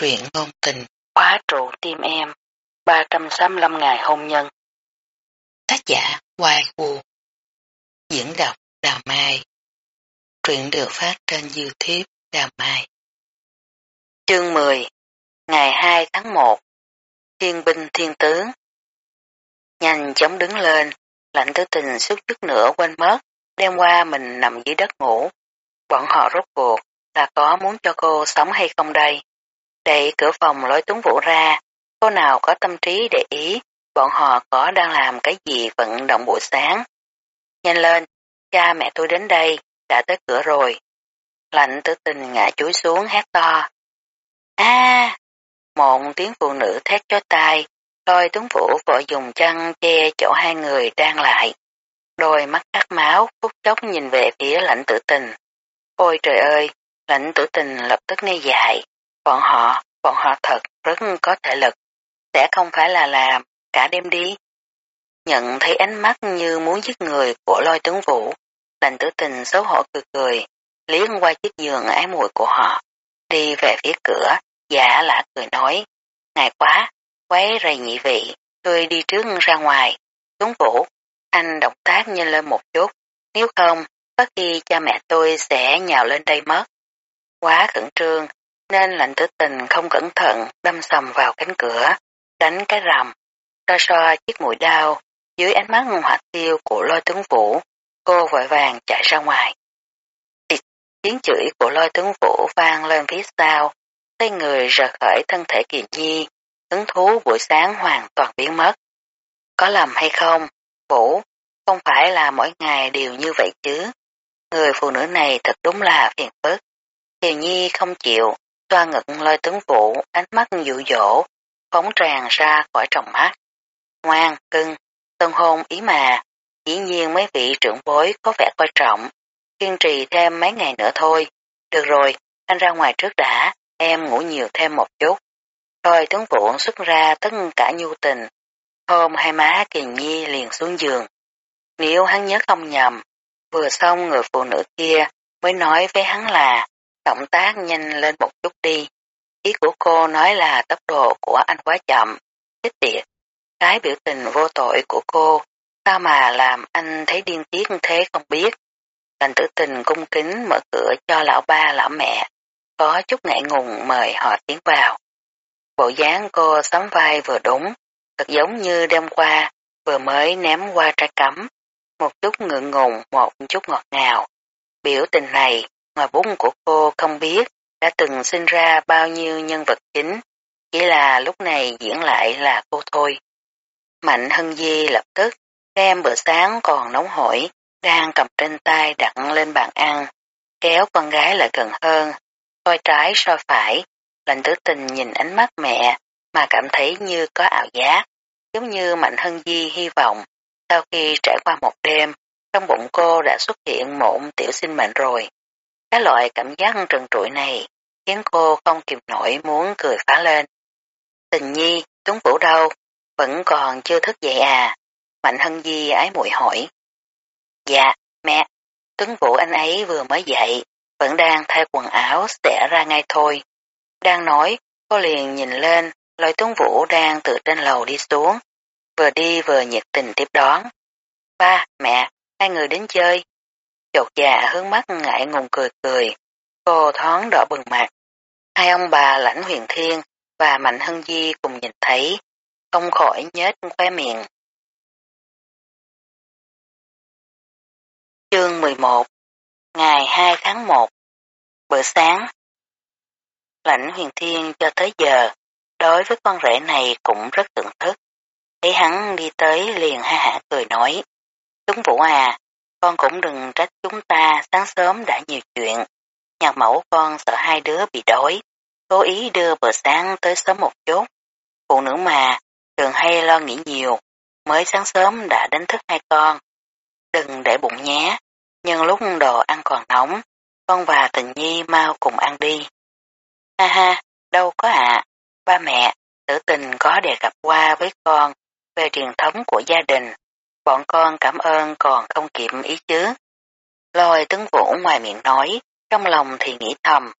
truyện ngôn tình, khóa trụ tim em, 365 ngày hôn nhân. Tác giả Hoài Vũ Diễn đọc Đào Mai Truyện được phát trên Youtube Đào Mai Chương 10 Ngày 2 tháng 1 Thiên binh thiên tướng Nhanh chóng đứng lên, lạnh tử tình suốt chút nữa quên mất, đêm qua mình nằm dưới đất ngủ. Bọn họ rốt cuộc là có muốn cho cô sống hay không đây? Đẩy cửa phòng lối tuấn vũ ra, cô nào có tâm trí để ý bọn họ có đang làm cái gì vận động buổi sáng. Nhanh lên, cha mẹ tôi đến đây, đã tới cửa rồi. Lạnh tử tình ngã chuối xuống hét to. a Một tiếng phụ nữ thét cho tai, lôi tuấn vũ vội dùng chân che chỗ hai người đang lại. Đôi mắt cắt máu phút chốc nhìn về phía lãnh tử tình. Ôi trời ơi, lãnh tử tình lập tức nghe dại. Bọn họ, bọn họ thật rất có thể lực, sẽ không phải là làm cả đêm đi. Nhận thấy ánh mắt như muốn giết người của lôi tướng vũ, lành tử tình xấu hổ cười cười, liếc qua chiếc giường ái muội của họ, đi về phía cửa, giả lạ cười nói, ngài quá, quấy rầy nhị vị, tôi đi trước ra ngoài, tướng vũ, anh động tác nhanh lên một chút, nếu không, có khi cha mẹ tôi sẽ nhào lên đây mất. Quá khẩn trương, nên lạnh tử tình không cẩn thận đâm sầm vào cánh cửa, đánh cái rầm, xoa xoa chiếc mũi đau, dưới ánh mắt hoạt tiêu của lôi tướng vũ, cô vội vàng chạy ra ngoài. Tiếng chửi của lôi tướng vũ vang lên phía sau, tay người rời khỏi thân thể kiền nhi, hứng thú buổi sáng hoàn toàn biến mất. Có lầm hay không, vũ, không phải là mỗi ngày đều như vậy chứ. Người phụ nữ này thật đúng là phiền phức. Kiều Nhi không chịu, Toa ngực lôi tướng vụ, ánh mắt dụ dỗ, phóng tràn ra khỏi tròng mắt. Ngoan, cưng, tân hôn ý mà, dĩ nhiên mấy vị trưởng bối có vẻ coi trọng, kiên trì thêm mấy ngày nữa thôi. Được rồi, anh ra ngoài trước đã, em ngủ nhiều thêm một chút. Thôi tướng vụ xuất ra tất cả nhu tình, hôm hai má kiền nhi liền xuống giường. Nếu hắn nhớ không nhầm, vừa xong người phụ nữ kia mới nói với hắn là động tác nhanh lên một chút đi. Ý của cô nói là tốc độ của anh quá chậm, chết tiệt. Cái biểu tình vô tội của cô, sao mà làm anh thấy điên tiết thế không biết. Lành tử tình cung kính mở cửa cho lão ba lão mẹ, có chút ngại ngùng mời họ tiến vào. Bộ dáng cô sắm vai vừa đúng, thật giống như đêm qua, vừa mới ném qua trái cắm, một chút ngượng ngùng, một chút ngọt ngào. Biểu tình này mà bút của cô không biết đã từng sinh ra bao nhiêu nhân vật chính, chỉ là lúc này diễn lại là cô thôi. Mạnh Hân Di lập tức đem bữa sáng còn nóng hổi, đang cầm trên tay đặt lên bàn ăn, kéo con gái lại gần hơn, coi trái soi phải, lạnh tử tình nhìn ánh mắt mẹ mà cảm thấy như có ảo giác, giống như Mạnh Hân Di hy vọng sau khi trải qua một đêm, trong bụng cô đã xuất hiện một tiểu sinh mệnh rồi. Cái loại cảm giác trần trụi này khiến cô không kìm nổi muốn cười phá lên. Tình nhi, Tuấn Vũ đâu? Vẫn còn chưa thức dậy à? Mạnh Hân Di ái muội hỏi. Dạ, mẹ, Tuấn Vũ anh ấy vừa mới dậy, vẫn đang thay quần áo sẽ ra ngay thôi. Đang nói, cô liền nhìn lên, lôi Tuấn Vũ đang từ trên lầu đi xuống, vừa đi vừa nhiệt tình tiếp đón. Ba, mẹ, hai người đến chơi. Chột già hướng mắt ngại ngùng cười cười, cô thoáng đỏ bừng mặt. Hai ông bà lãnh huyền thiên và mạnh hân di cùng nhìn thấy, không khỏi nhếch khóe miệng. Chương 11 Ngày 2 tháng 1 Bữa sáng Lãnh huyền thiên cho tới giờ, đối với con rể này cũng rất tưởng thức. Thấy hắn đi tới liền ha hả cười nói, Chúng Vũ à, con cũng đừng trách chúng ta sáng sớm đã nhiều chuyện. Nhạc mẫu con sợ hai đứa bị đói, cố ý đưa bữa sáng tới sớm một chút. Phụ nữ mà, thường hay lo nghĩ nhiều, mới sáng sớm đã đánh thức hai con. Đừng để bụng nhé, nhưng lúc đồ ăn còn nóng, con và tình nhi mau cùng ăn đi. Ha ha, đâu có ạ, ba mẹ, tử tình có đề cập qua với con về truyền thống của gia đình bọn con cảm ơn còn không kịp ý chứ. Lôi tướng vũ ngoài miệng nói, trong lòng thì nghĩ thầm.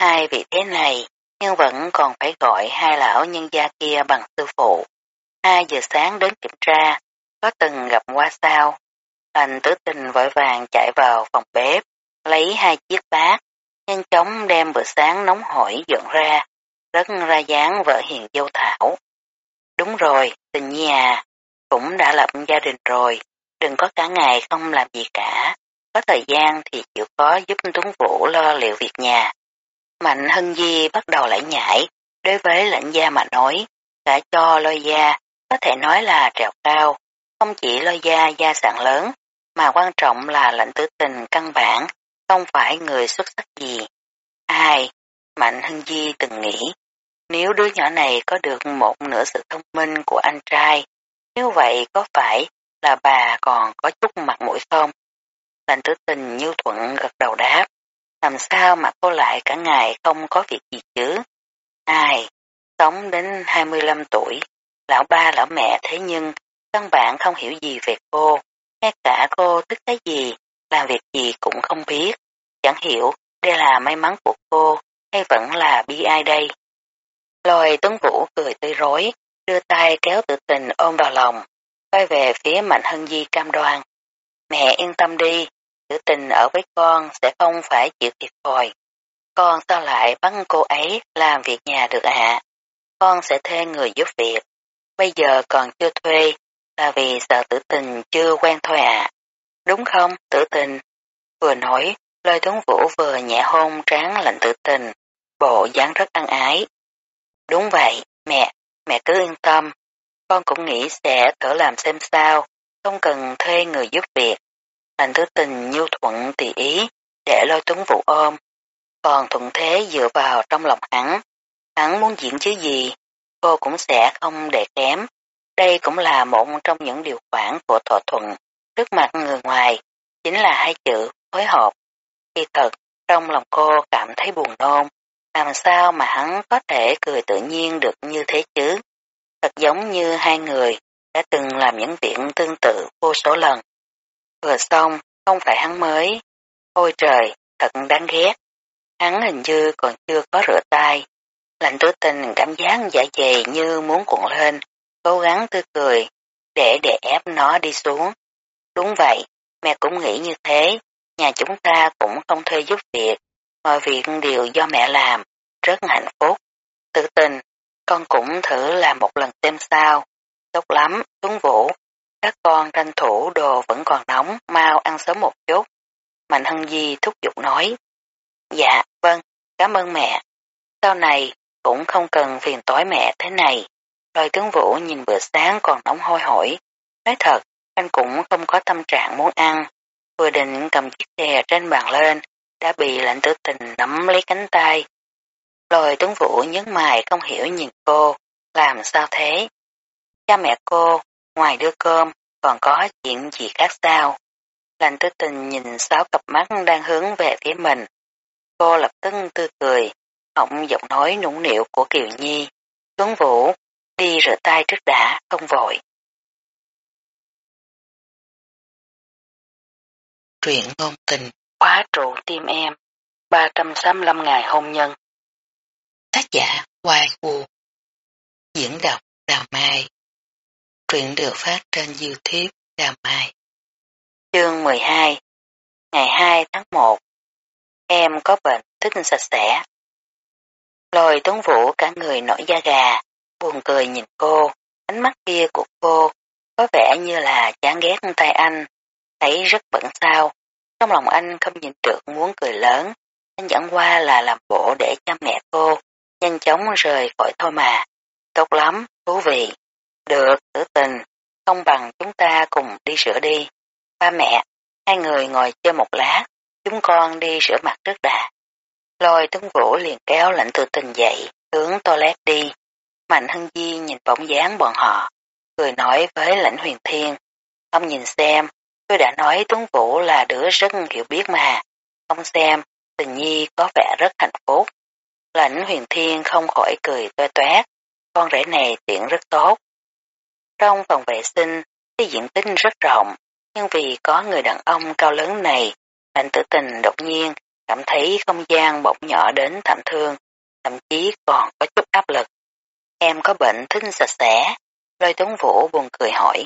Hai vị thế này, nhưng vẫn còn phải gọi hai lão nhân gia kia bằng sư phụ. Hai giờ sáng đến kiểm tra, có từng gặp qua sao. Thành tử tình vội vàng chạy vào phòng bếp, lấy hai chiếc bát, nhanh chóng đem bữa sáng nóng hổi dọn ra, rất ra dáng vợ hiền dâu thảo. Đúng rồi, tình nhi à, cũng đã lập gia đình rồi, đừng có cả ngày không làm gì cả, có thời gian thì chịu có giúp Tuấn Vũ lo liệu việc nhà. Mạnh Hân Di bắt đầu lại nhảy, đối với lãnh gia mà nói, cả cho lôi gia, có thể nói là trèo cao, không chỉ lôi gia gia sản lớn, mà quan trọng là lãnh tử tình căn bản, không phải người xuất sắc gì. Ai? Mạnh Hân Di từng nghĩ, nếu đứa nhỏ này có được một nửa sự thông minh của anh trai, nếu vậy có phải là bà còn có chút mặt mũi không? Lành tử tình như thuận gật đầu đáp, làm sao mà cô lại cả ngày không có việc gì chứ? Ai, sống đến 25 tuổi, lão ba lão mẹ thế nhưng căn bản không hiểu gì về cô, ngay cả cô thích cái gì, làm việc gì cũng không biết, chẳng hiểu đây là may mắn của cô hay vẫn là bi ai đây. Lôi tuấn vũ cười tươi rối, đưa tay kéo tự tình ôm vào lòng, quay về phía Mạnh Hân Di cam đoan. Mẹ yên tâm đi, tự tình ở với con sẽ không phải chịu thiệt thòi. Con sao lại bắt cô ấy làm việc nhà được ạ? Con sẽ thuê người giúp việc. Bây giờ còn chưa thuê là vì sợ tử tình chưa quen thôi ạ. Đúng không, tử tình? Vừa nói, lôi tuấn vũ vừa nhẹ hôn tráng lạnh tử tình, bộ dáng rất ăn ái. Đúng vậy, mẹ, mẹ cứ yên tâm. Con cũng nghĩ sẽ thử làm xem sao, không cần thuê người giúp việc. Lành thứ tình nhu thuận tùy ý, để lôi tuấn vụ ôm. Còn thuận thế dựa vào trong lòng hắn. Hắn muốn diễn chứ gì, cô cũng sẽ không để kém. Đây cũng là một trong những điều khoản của thỏa thuận. Trước mặt người ngoài, chính là hai chữ phối hợp. Khi thật, trong lòng cô cảm thấy buồn nôn, làm sao mà hắn có thể cười tự nhiên được như thế chứ? Thật giống như hai người đã từng làm những việc tương tự vô số lần. Vừa xong, không phải hắn mới. Ôi trời, thật đáng ghét. Hắn hình như còn chưa có rửa tay. Lạnh tử tình cảm giác dạ dày như muốn cuộn lên, cố gắng tươi cười, để để ép nó đi xuống. Đúng vậy, mẹ cũng nghĩ như thế, nhà chúng ta cũng không thuê giúp việc, mọi việc đều do mẹ làm, rất hạnh phúc. Tự tình, con cũng thử làm một lần xem sao. Tốt lắm, Tuấn Vũ. Các con tranh thủ đồ vẫn còn nóng, mau ăn sớm một chút. Mạnh Hân Di thúc giục nói. Dạ, vâng, cảm ơn mẹ. Sau này cũng không cần phiền tối mẹ thế này. Rồi tướng Vũ nhìn bữa sáng còn nóng hôi hổi. Nói thật, anh cũng không có tâm trạng muốn ăn. Vừa định cầm chiếc đè trên bàn lên, đã bị lạnh tử tình nắm lấy cánh tay, rồi tuấn vũ nhớ mày không hiểu nhìn cô, làm sao thế? Cha mẹ cô, ngoài đưa cơm, còn có chuyện gì khác sao? Lạnh Tử tình nhìn sáu cặp mắt đang hướng về phía mình. Cô lập tức tươi cười, họng giọng nói nũng nịu của Kiều Nhi. Tuấn Vũ, đi rửa tay trước đã, không vội. Truyện ngôn tình, khóa trụ tim em, 365 ngày hôn nhân. Tác giả Hoài Vũ Diễn đọc Đào Mai. Truyện được phát trên Youtube Đào Mai. Chương 12 Ngày 2 tháng 1 Em có bệnh thích sạch sẽ. Lôi tuấn vũ cả người nổi da gà buồn cười nhìn cô. Ánh mắt kia của cô có vẻ như là chán ghét tay anh thấy rất bận sao trong lòng anh không nhìn được muốn cười lớn anh dẫn qua là làm bộ để cho mẹ cô nhanh chóng rời khỏi thôi mà. Tốt lắm, thú vị. Được, tử tình, không bằng chúng ta cùng đi sửa đi. Ba mẹ, hai người ngồi chơi một lát, chúng con đi sửa mặt trước đã. Lôi tướng vũ liền kéo lạnh tử tình dậy, hướng toilet đi. Mạnh Hân Di nhìn bóng dáng bọn họ, cười nói với lãnh huyền thiên. Ông nhìn xem, tôi đã nói Tuấn Vũ là đứa rất hiểu biết mà. Ông xem, tình nhi có vẻ rất hạnh phúc. Lãnh huyền thiên không khỏi cười toe toét, con rể này tiện rất tốt. Trong phòng vệ sinh, cái diện tích rất rộng, nhưng vì có người đàn ông cao lớn này, lãnh tử tình đột nhiên cảm thấy không gian bỗng nhỏ đến thảm thương. thậm chí còn có chút áp lực. Em có bệnh thích sạch sẽ, lôi tuấn vũ buồn cười hỏi.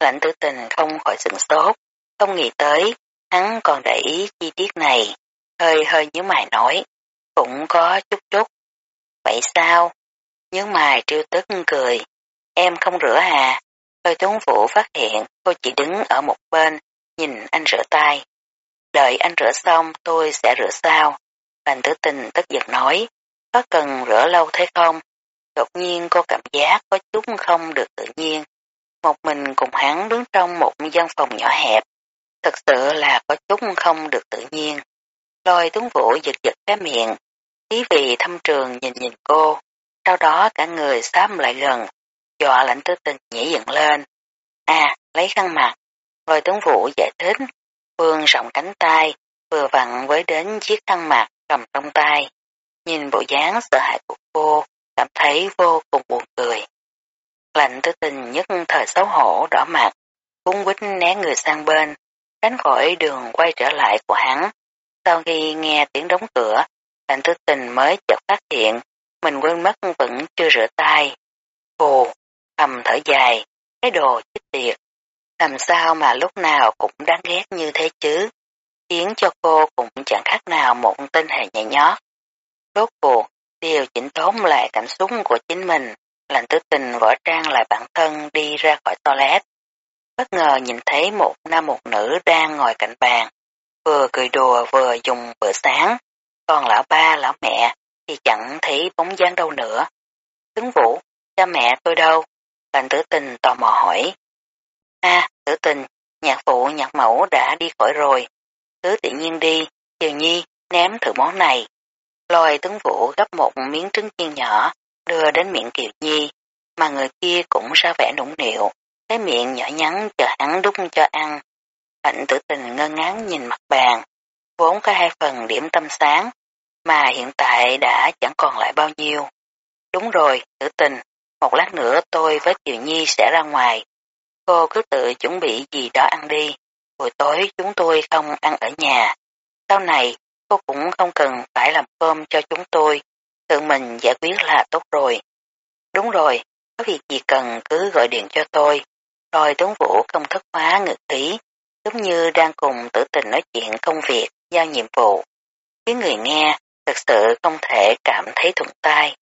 Lãnh tử tình không khỏi sửng sốt, không nghĩ tới, hắn còn để ý chi tiết này, hơi hơi nhớ mày nói, cũng có chút chút. Vậy sao? Nhớ mày trêu tức cười, em không rửa à? hơi tuấn vũ phát hiện cô chỉ đứng ở một bên, nhìn anh rửa tay. Đợi anh rửa xong tôi sẽ rửa sao. Bành tử tình tức giật nói, có cần rửa lâu thế không? Đột nhiên cô cảm giác có chút không được tự nhiên. Một mình cùng hắn đứng trong một gian phòng nhỏ hẹp. Thật sự là có chút không được tự nhiên. Lôi tuấn vũ giật giật cái miệng. tí vị thâm trường nhìn nhìn cô. Sau đó cả người xám lại gần. Dọa lãnh tư tình nhảy dựng lên. À, lấy khăn mặt. Lôi tuấn vũ giải thích. Vương rộng cánh tay, vừa vặn với đến chiếc khăn mặt cầm trong tay. Nhìn bộ dáng sợ hãi của cô, cảm thấy vô cùng buồn cười. Lạnh tư tình nhất thời xấu hổ đỏ mặt, cung quýt né người sang bên, tránh khỏi đường quay trở lại của hắn. Sau khi nghe tiếng đóng cửa, lạnh tư tình mới chợt phát hiện mình quên mất vẫn chưa rửa tay. Ồ, thầm thở dài, cái đồ chết tiệt. Làm sao mà lúc nào cũng đáng ghét như thế chứ? Khiến cho cô cũng chẳng khác nào một tên hề nhảy nhót. Rốt cuộc, điều chỉnh tốn lại cảm xúc của chính mình, lành tứ tình võ trang lại bản thân đi ra khỏi toilet. Bất ngờ nhìn thấy một nam một nữ đang ngồi cạnh bàn, vừa cười đùa vừa dùng bữa sáng, còn lão ba lão mẹ thì chẳng thấy bóng dáng đâu nữa. Tướng vũ, cha mẹ tôi đâu? Lành tử tình tò mò hỏi. a tử tình, nhạc phụ nhạc mẫu đã đi khỏi rồi. Cứ tự nhiên đi, Tiều Nhi ném thử món này. Lôi tướng vũ gấp một miếng trứng chiên nhỏ, đưa đến miệng Kiều Nhi, mà người kia cũng ra vẻ nũng nịu, cái miệng nhỏ nhắn chờ hắn đút cho ăn. Hạnh tử tình ngơ ngán nhìn mặt bàn, vốn có hai phần điểm tâm sáng, mà hiện tại đã chẳng còn lại bao nhiêu. Đúng rồi, tử tình, một lát nữa tôi với Kiều Nhi sẽ ra ngoài. Cô cứ tự chuẩn bị gì đó ăn đi, buổi tối chúng tôi không ăn ở nhà. Sau này, cô cũng không cần phải làm cơm cho chúng tôi, tự mình giải quyết là tốt rồi. Đúng rồi, có việc gì cần cứ gọi điện cho tôi. Rồi tuấn vũ không thất hóa ngực ý, giống như đang cùng tử tình nói chuyện công việc, giao nhiệm vụ. Khiến người nghe, thật sự không thể cảm thấy thuận tai.